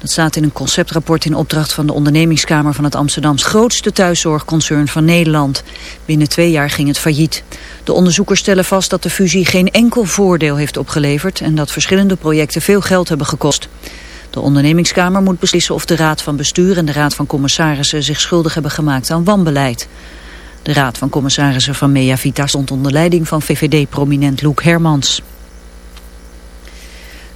Dat staat in een conceptrapport in opdracht van de ondernemingskamer van het Amsterdams grootste thuiszorgconcern van Nederland. Binnen twee jaar ging het failliet. De onderzoekers stellen vast dat de fusie geen enkel voordeel heeft opgeleverd en dat verschillende projecten veel geld hebben gekost. De ondernemingskamer moet beslissen of de raad van bestuur en de raad van commissarissen zich schuldig hebben gemaakt aan wanbeleid. De raad van commissarissen van Mea Vita stond onder leiding van VVD-prominent Loek Hermans.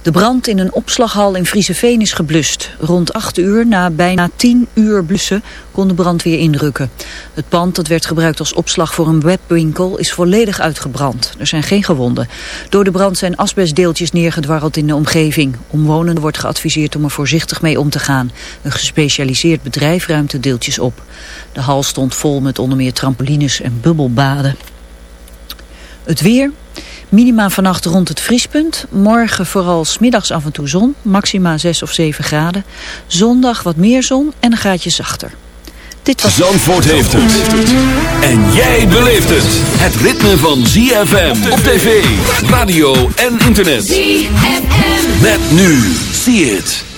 De brand in een opslaghal in Vrieseveen is geblust. Rond 8 uur, na bijna 10 uur blussen, kon de brand weer inrukken. Het pand dat werd gebruikt als opslag voor een webwinkel is volledig uitgebrand. Er zijn geen gewonden. Door de brand zijn asbestdeeltjes neergedwarreld in de omgeving. Omwonenden wordt geadviseerd om er voorzichtig mee om te gaan. Een gespecialiseerd bedrijf ruimt de deeltjes op. De hal stond vol met onder meer trampolines en bubbelbaden. Het weer... Minima vannacht rond het vriespunt. Morgen vooral smiddags af en toe zon. Maxima 6 of 7 graden. Zondag wat meer zon en een graadje zachter. Dit was... Zandvoort heeft het. En jij beleeft het. Het ritme van ZFM op tv, radio en internet. ZFM. Met nu. See it.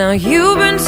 Now you've been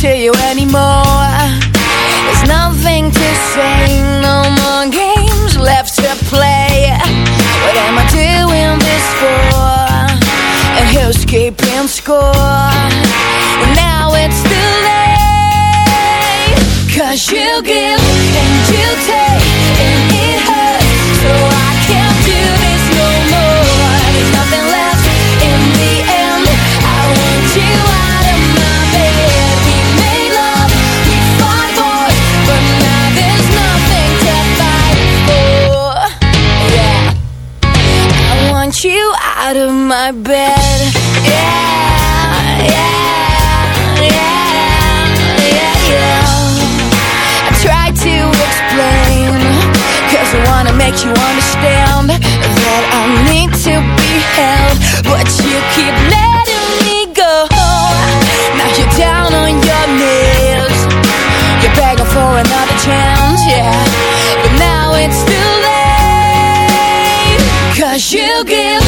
to you anymore There's nothing to say No more games left to play What am I doing this for? And who's keeping score? Now it's too late Cause you give my bed. Yeah, yeah, yeah, yeah, yeah. I try to explain Cause I wanna make you understand That I need to be held. But you keep letting me go. Now you're down on your knees. You're begging for another chance, yeah. But now it's too late Cause you give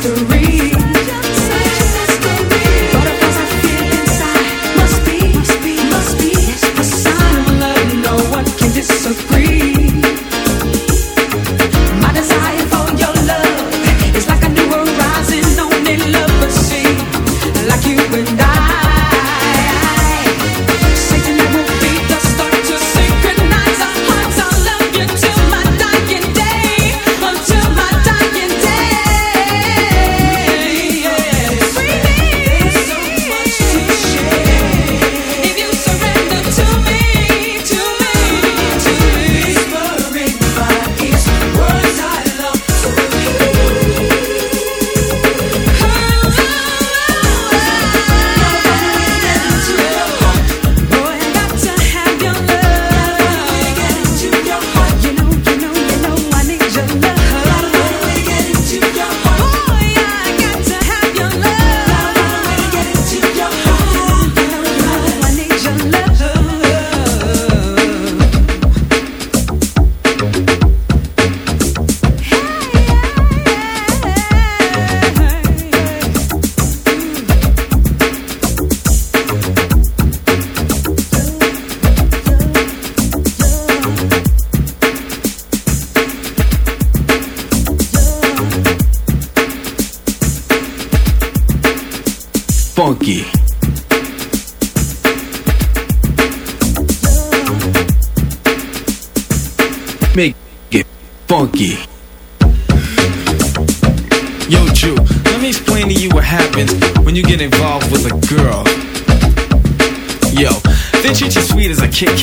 through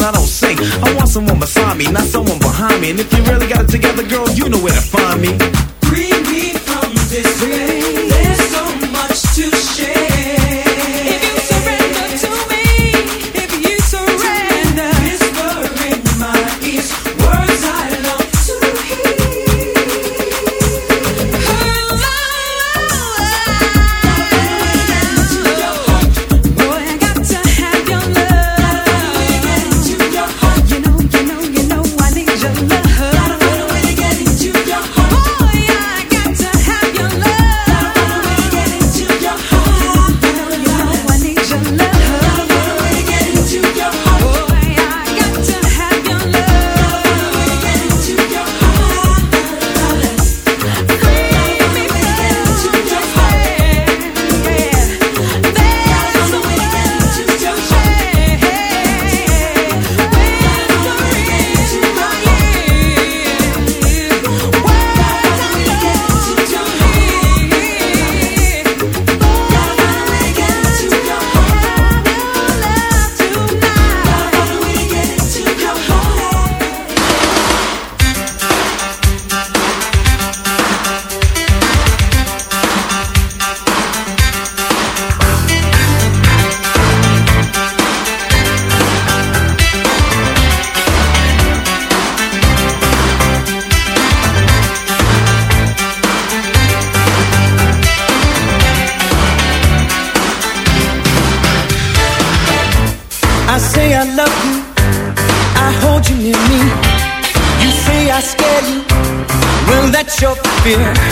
I don't sing. I want someone beside me, not someone behind me. And if you really got it together, girl, you know where to find me. Free me from this pain. There's so much to fear.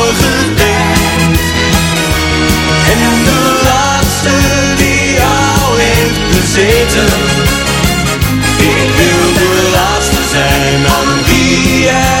gezeten. Ik wil de laatste zijn aan wie jij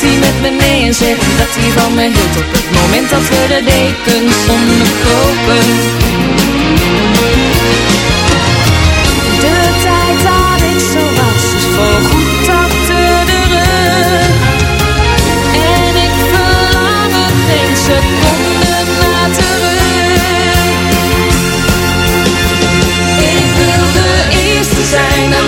hij met me mee en zeggen dat hij van me hield Op het moment dat we de dekens onderkopen De tijd dat ik zo was is voorgoed achter de rug. En ik verlang er geen seconde naar terug. Ik wil de eerste zijn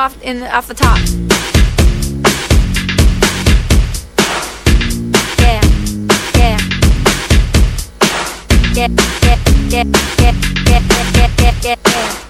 off in off the top. Yeah, yeah, yeah, yeah, yeah, yeah, yeah, yeah, yeah, yeah,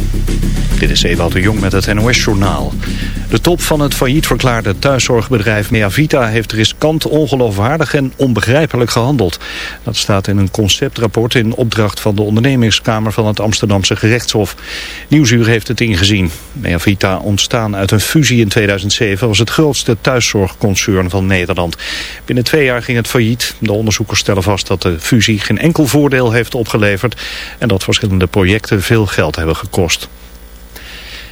Dit is Ewout de Jong met het NOS-journaal. De top van het failliet verklaarde thuiszorgbedrijf Meavita heeft riskant, ongeloofwaardig en onbegrijpelijk gehandeld. Dat staat in een conceptrapport in opdracht van de ondernemingskamer van het Amsterdamse gerechtshof. Nieuwsuur heeft het ingezien. Meavita, ontstaan uit een fusie in 2007, was het grootste thuiszorgconcern van Nederland. Binnen twee jaar ging het failliet. De onderzoekers stellen vast dat de fusie geen enkel voordeel heeft opgeleverd en dat verschillende projecten veel geld hebben gekost.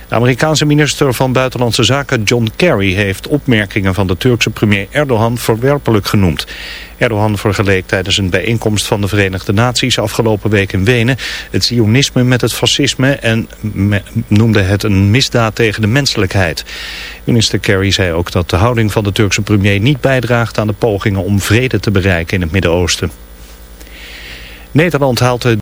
De Amerikaanse minister van Buitenlandse Zaken John Kerry heeft opmerkingen van de Turkse premier Erdogan verwerpelijk genoemd. Erdogan vergeleek tijdens een bijeenkomst van de Verenigde Naties afgelopen week in Wenen het zionisme met het fascisme en noemde het een misdaad tegen de menselijkheid. Minister Kerry zei ook dat de houding van de Turkse premier niet bijdraagt aan de pogingen om vrede te bereiken in het Midden-Oosten. Nederland haalt de